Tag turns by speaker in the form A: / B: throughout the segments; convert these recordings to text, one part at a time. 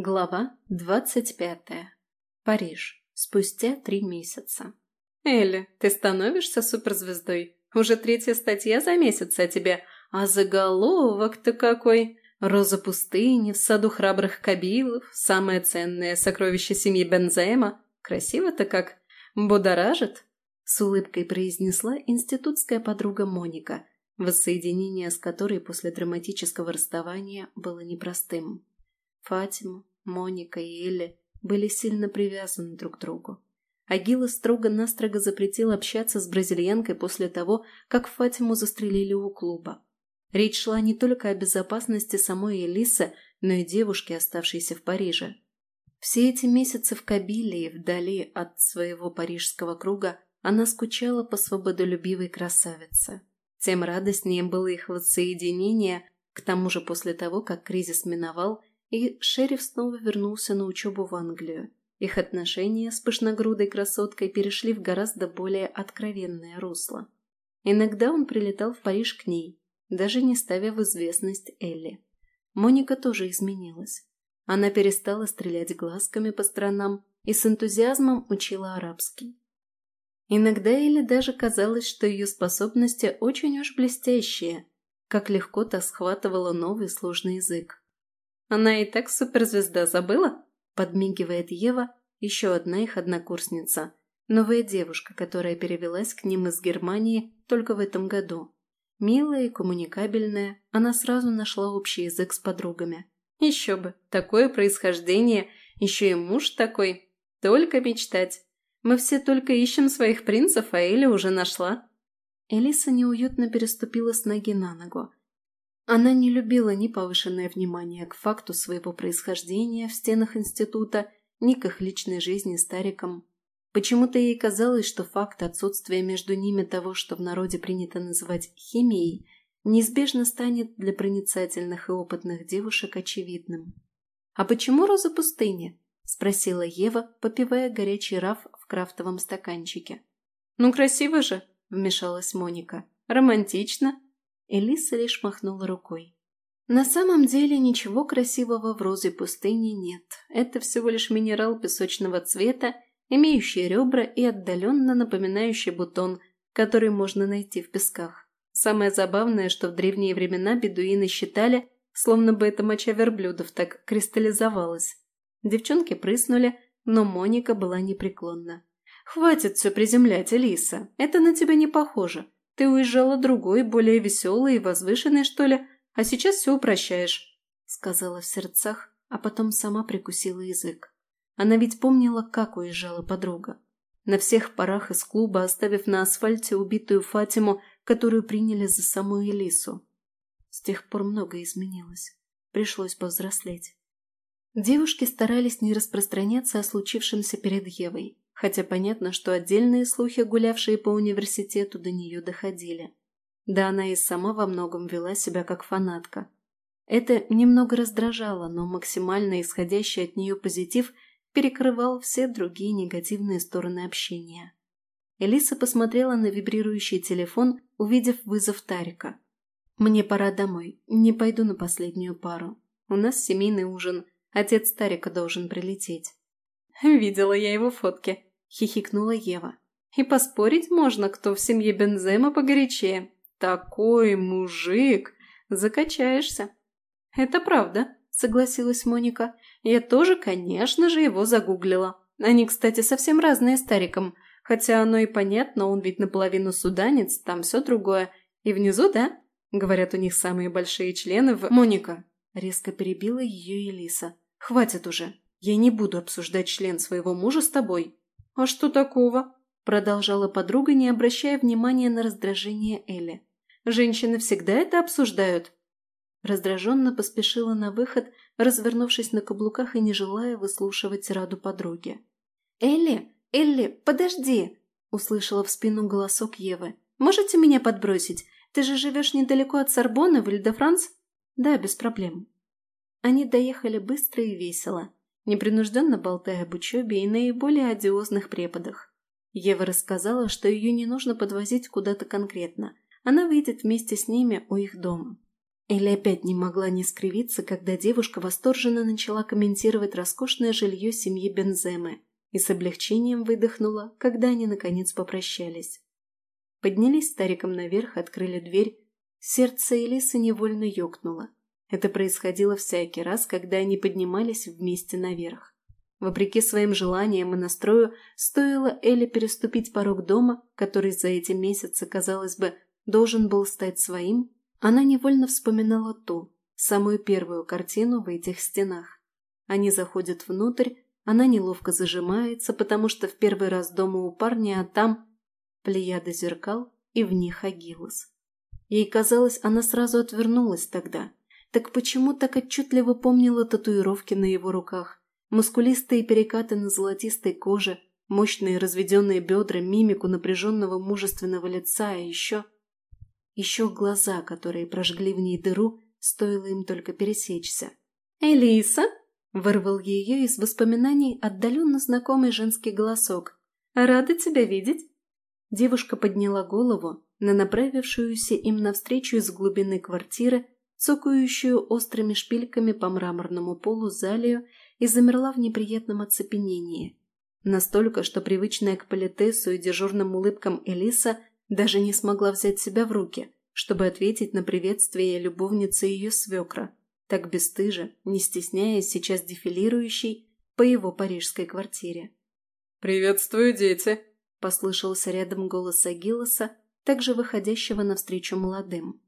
A: Глава двадцать пятая. Париж. Спустя три месяца. «Элли, ты становишься суперзвездой? Уже третья статья за месяц о тебе, а заголовок-то какой! Роза пустыни в саду храбрых кабилов, самое ценное сокровище семьи Бензема. Красиво-то как! Будоражит!» С улыбкой произнесла институтская подруга Моника, воссоединение с которой после драматического расставания было непростым. Фатима, Моника и Элли были сильно привязаны друг к другу. Агила строго-настрого запретил общаться с бразильянкой после того, как Фатиму застрелили у клуба. Речь шла не только о безопасности самой Элисы, но и девушки, оставшейся в Париже. Все эти месяцы в Кабиле и вдали от своего парижского круга она скучала по свободолюбивой красавице. Тем радостнее было их воссоединение, к тому же после того, как кризис миновал и шериф снова вернулся на учебу в Англию. Их отношения с пышногрудой красоткой перешли в гораздо более откровенное русло. Иногда он прилетал в Париж к ней, даже не ставя в известность Элли. Моника тоже изменилась. Она перестала стрелять глазками по сторонам и с энтузиазмом учила арабский. Иногда Элли даже казалось, что ее способности очень уж блестящие, как легко та схватывала новый сложный язык. Она и так суперзвезда забыла? Подмигивает Ева, еще одна их однокурсница. Новая девушка, которая перевелась к ним из Германии только в этом году. Милая и коммуникабельная, она сразу нашла общий язык с подругами. Еще бы, такое происхождение, еще и муж такой. Только мечтать. Мы все только ищем своих принцев, а Эля уже нашла. Элиса неуютно переступила с ноги на ногу. Она не любила ни повышенное внимание к факту своего происхождения в стенах института, ни к их личной жизни с Тариком. Почему-то ей казалось, что факт отсутствия между ними того, что в народе принято называть химией, неизбежно станет для проницательных и опытных девушек очевидным. «А почему роза пустыни?» – спросила Ева, попивая горячий раф в крафтовом стаканчике. «Ну, красиво же!» – вмешалась Моника. «Романтично!» Элиса лишь махнула рукой. На самом деле ничего красивого в розе пустыни нет. Это всего лишь минерал песочного цвета, имеющий ребра и отдаленно напоминающий бутон, который можно найти в песках. Самое забавное, что в древние времена бедуины считали, словно бы эта моча верблюдов так кристаллизовалась. Девчонки прыснули, но Моника была непреклонна. «Хватит все приземлять, Элиса, это на тебя не похоже. Ты уезжала другой, более веселой и возвышенной, что ли, а сейчас все упрощаешь», — сказала в сердцах, а потом сама прикусила язык. Она ведь помнила, как уезжала подруга. На всех парах из клуба, оставив на асфальте убитую Фатиму, которую приняли за саму Элису. С тех пор многое изменилось. Пришлось повзрослеть. Девушки старались не распространяться о случившемся перед Евой хотя понятно, что отдельные слухи, гулявшие по университету, до нее доходили. Да она и сама во многом вела себя как фанатка. Это немного раздражало, но максимально исходящий от нее позитив перекрывал все другие негативные стороны общения. Элиса посмотрела на вибрирующий телефон, увидев вызов Тарика. «Мне пора домой. Не пойду на последнюю пару. У нас семейный ужин. Отец Тарика должен прилететь». «Видела я его фотки», – хихикнула Ева. «И поспорить можно, кто в семье Бензема погорячее. Такой мужик! Закачаешься!» «Это правда», – согласилась Моника. «Я тоже, конечно же, его загуглила. Они, кстати, совсем разные с Тариком. Хотя оно и понятно, он ведь наполовину суданец, там все другое. И внизу, да? Говорят, у них самые большие члены в... Моника!» Резко перебила ее Элиса. «Хватит уже. Я не буду обсуждать член своего мужа с тобой. «А что такого?» – продолжала подруга, не обращая внимания на раздражение Элли. «Женщины всегда это обсуждают». Раздраженно поспешила на выход, развернувшись на каблуках и не желая выслушивать раду подруги. «Элли! Элли, подожди!» – услышала в спину голосок Евы. «Можете меня подбросить? Ты же живешь недалеко от Сорбона в Иль-де-Франс?» «Да, без проблем». Они доехали быстро и весело непринужденно болтая об учебе и наиболее одиозных преподах. Ева рассказала, что ее не нужно подвозить куда-то конкретно. Она выйдет вместе с ними у их дома. Элли опять не могла не скривиться, когда девушка восторженно начала комментировать роскошное жилье семьи Бенземы и с облегчением выдохнула, когда они наконец попрощались. Поднялись стариком наверх, открыли дверь. Сердце Элисы невольно ёкнуло. Это происходило всякий раз, когда они поднимались вместе наверх. Вопреки своим желаниям и настрою, стоило Элли переступить порог дома, который за эти месяцы, казалось бы, должен был стать своим, она невольно вспоминала ту, самую первую картину в этих стенах. Они заходят внутрь, она неловко зажимается, потому что в первый раз дома у парня, а там плеяда зеркал и в них Агилос. Ей казалось, она сразу отвернулась тогда. Так почему так отчетливо помнила татуировки на его руках, мускулистые перекаты на золотистой коже, мощные разведенные бедра, мимику напряженного мужественного лица, и еще еще глаза, которые прожгли в ней дыру, стоило им только пересечься. «Элиса!» – вырвал ее из воспоминаний отдаленно знакомый женский голосок. «Рада тебя видеть!» Девушка подняла голову на направившуюся им навстречу из глубины квартиры, цокающую острыми шпильками по мраморному полу залию и замерла в неприятном оцепенении. Настолько, что привычная к политесу и дежурным улыбкам Элиса даже не смогла взять себя в руки, чтобы ответить на приветствие любовницы ее свекра, так бесстыже, не стесняясь сейчас дефилирующей по его парижской квартире.
B: «Приветствую, дети!»
A: – послышался рядом голос Агилоса, также выходящего навстречу молодым.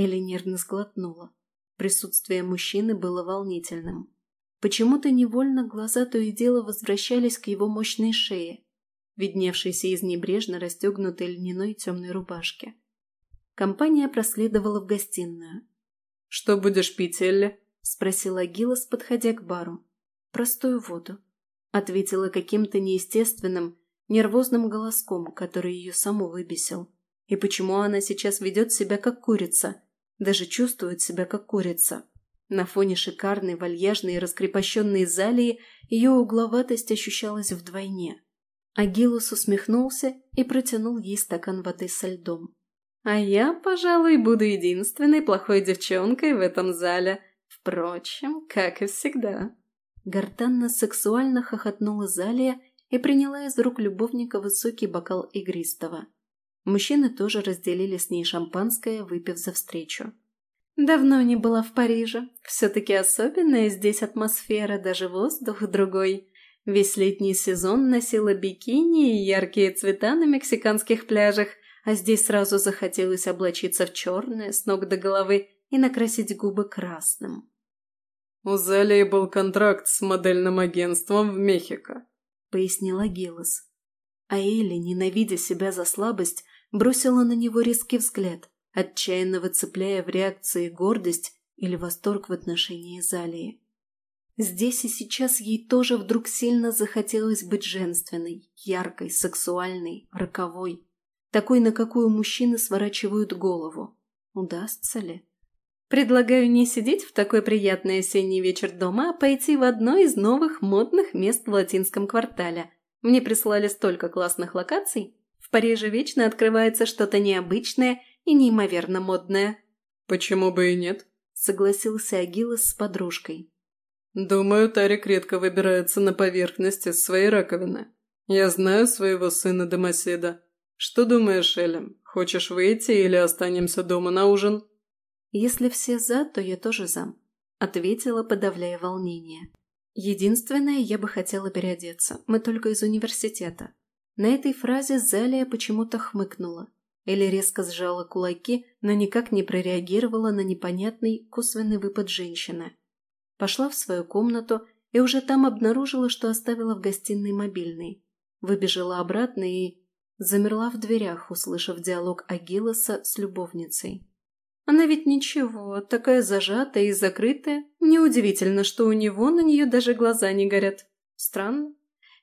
A: Элли нервно сглотнула. Присутствие мужчины было волнительным. Почему-то невольно глаза то и дело возвращались к его мощной шее, видневшейся из небрежно расстегнутой льняной темной рубашки. Компания проследовала в гостиную.
B: «Что будешь пить, Элли?»
A: – спросила Гилас, подходя к бару. «Простую воду», – ответила каким-то неестественным, нервозным голоском, который ее саму выбесил. И почему она сейчас ведет себя как курица, даже чувствует себя как курица? На фоне шикарной, вальяжной и раскрепощенной залии ее угловатость ощущалась вдвойне. Агилус усмехнулся и протянул ей стакан воды со льдом. «А я, пожалуй, буду единственной плохой девчонкой в этом зале. Впрочем, как и всегда». Гортанно-сексуально хохотнула Залия и приняла из рук любовника высокий бокал игристого. Мужчины тоже разделили с ней шампанское, выпив за встречу. «Давно не была в Париже. Все-таки особенная здесь атмосфера, даже воздух другой. Весь летний сезон носила бикини и яркие цвета на мексиканских пляжах, а здесь сразу захотелось облачиться в черное с ног до головы и накрасить губы красным.
B: «У Залии был контракт с модельным агентством в Мехико», —
A: пояснила Гелос. А Элли, ненавидя себя за слабость, бросила на него резкий взгляд, отчаянно выцепляя в реакции гордость или восторг в отношении Залии. Здесь и сейчас ей тоже вдруг сильно захотелось быть женственной, яркой, сексуальной, роковой. Такой, на какую мужчины сворачивают голову. Удастся ли? Предлагаю не сидеть в такой приятный осенний вечер дома, а пойти в одно из новых модных мест в латинском квартале. Мне прислали столько классных локаций. В Париже вечно открывается что-то необычное и неимоверно модное.
B: «Почему бы и нет?»
A: – согласился Агилос с подружкой.
B: «Думаю, Тарик редко выбирается на поверхность из своей раковины. Я знаю своего сына Домоседа. Что думаешь, Элем? Хочешь выйти или останемся дома на ужин?»
A: «Если все за, то я тоже за», – ответила, подавляя волнение. «Единственное, я бы хотела переодеться. Мы только из университета». На этой фразе Залия почему-то хмыкнула. Или резко сжала кулаки, но никак не прореагировала на непонятный косвенный выпад женщины. Пошла в свою комнату и уже там обнаружила, что оставила в гостиной мобильный. Выбежала обратно и замерла в дверях, услышав диалог Агилоса с любовницей. Она ведь ничего, такая зажатая и закрытая. Неудивительно, что у него на нее даже глаза не горят. Странно.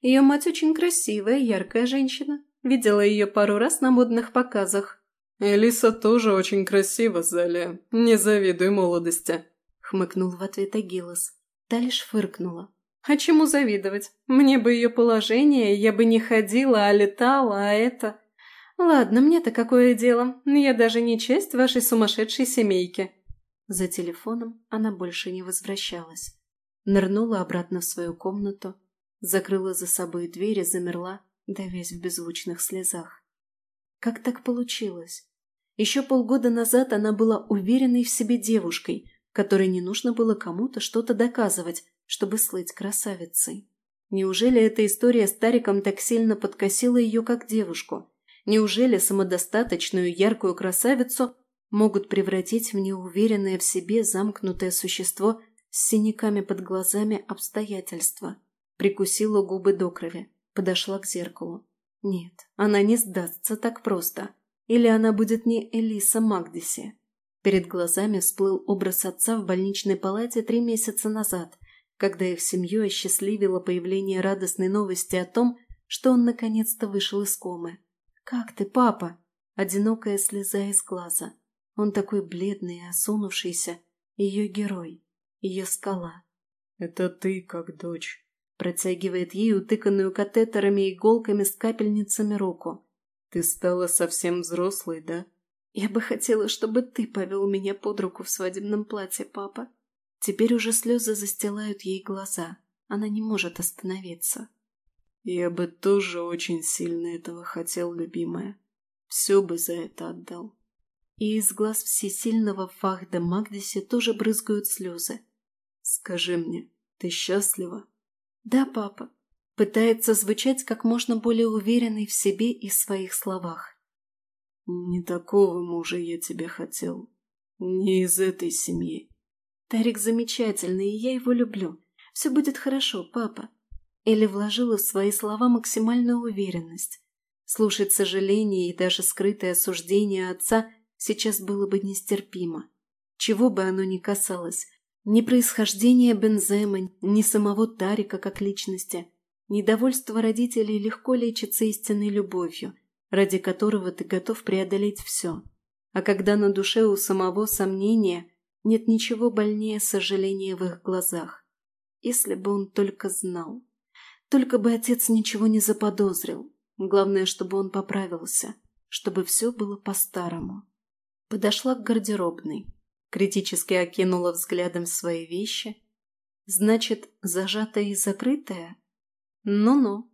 A: Ее мать очень красивая, яркая женщина. Видела ее пару раз на модных показах.
B: Элиса тоже очень красива, Залия. Не завидуй молодости
A: хмыкнул в ответ Агилос. Та лишь фыркнула. «А чему завидовать? Мне бы ее положение, я бы не ходила, а летала, а это...» «Ладно, мне-то какое дело? Я даже не часть вашей сумасшедшей семейки». За телефоном она больше не возвращалась. Нырнула обратно в свою комнату, закрыла за собой дверь и замерла, давясь в беззвучных слезах. Как так получилось? Еще полгода назад она была уверенной в себе девушкой, которой не нужно было кому-то что-то доказывать, чтобы слыть красавицей. Неужели эта история с Тариком так сильно подкосила ее как девушку? Неужели самодостаточную яркую красавицу могут превратить в неуверенное в себе замкнутое существо с синяками под глазами обстоятельства? Прикусила губы до крови, подошла к зеркалу. Нет, она не сдастся так просто. Или она будет не Элиса Магдиси. Перед глазами всплыл образ отца в больничной палате три месяца назад, когда их семью осчастливило появление радостной новости о том, что он наконец-то вышел из комы. «Как ты, папа?» Одинокая слеза из глаза. Он такой бледный и осунувшийся. Ее герой. Ее скала.
B: «Это ты, как дочь»,
A: Протягивает ей утыканную катетерами и иголками с капельницами руку.
B: «Ты стала совсем взрослой, да?»
A: «Я бы хотела, чтобы ты повел меня под руку в свадебном платье, папа». Теперь уже слезы застилают ей глаза. Она не может остановиться.
B: «Я бы тоже очень сильно этого хотел, любимая. Все бы за это отдал».
A: И из глаз всесильного Фахда Магдиси тоже брызгают слезы.
B: «Скажи мне, ты счастлива?»
A: «Да, папа», пытается звучать как можно более уверенной в себе и в своих словах.
B: «Не такого мужа я тебе хотел. Не из этой семьи».
A: «Тарик замечательный, и я его люблю. Все будет хорошо, папа». Элли вложила в свои слова максимальную уверенность. Слушать сожаление и даже скрытое осуждение отца сейчас было бы нестерпимо. Чего бы оно ни касалось, ни происхождения Бензема, ни самого Тарика как личности. Недовольство родителей легко лечится истинной любовью, ради которого ты готов преодолеть все. А когда на душе у самого сомнения, нет ничего больнее сожаления в их глазах. Если бы он только знал. Только бы отец ничего не заподозрил. Главное, чтобы он поправился, чтобы все было по-старому. Подошла к гардеробной критически окинула взглядом свои вещи. Значит, зажатая и закрытая? Ну-ну.